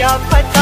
your butt.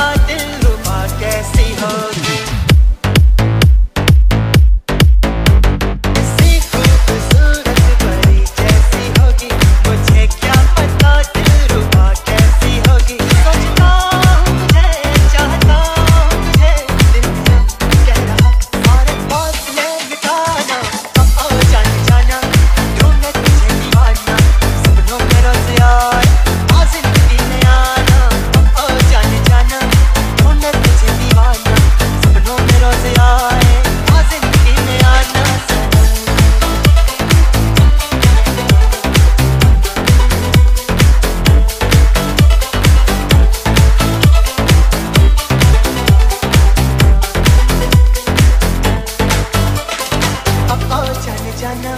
जाना,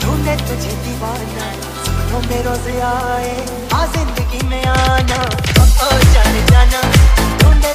ढूंढे तुझे दीवाना सपनों में रोज आए आ ज़िंदगी में आना। ओ जाने जाना, ढूंढे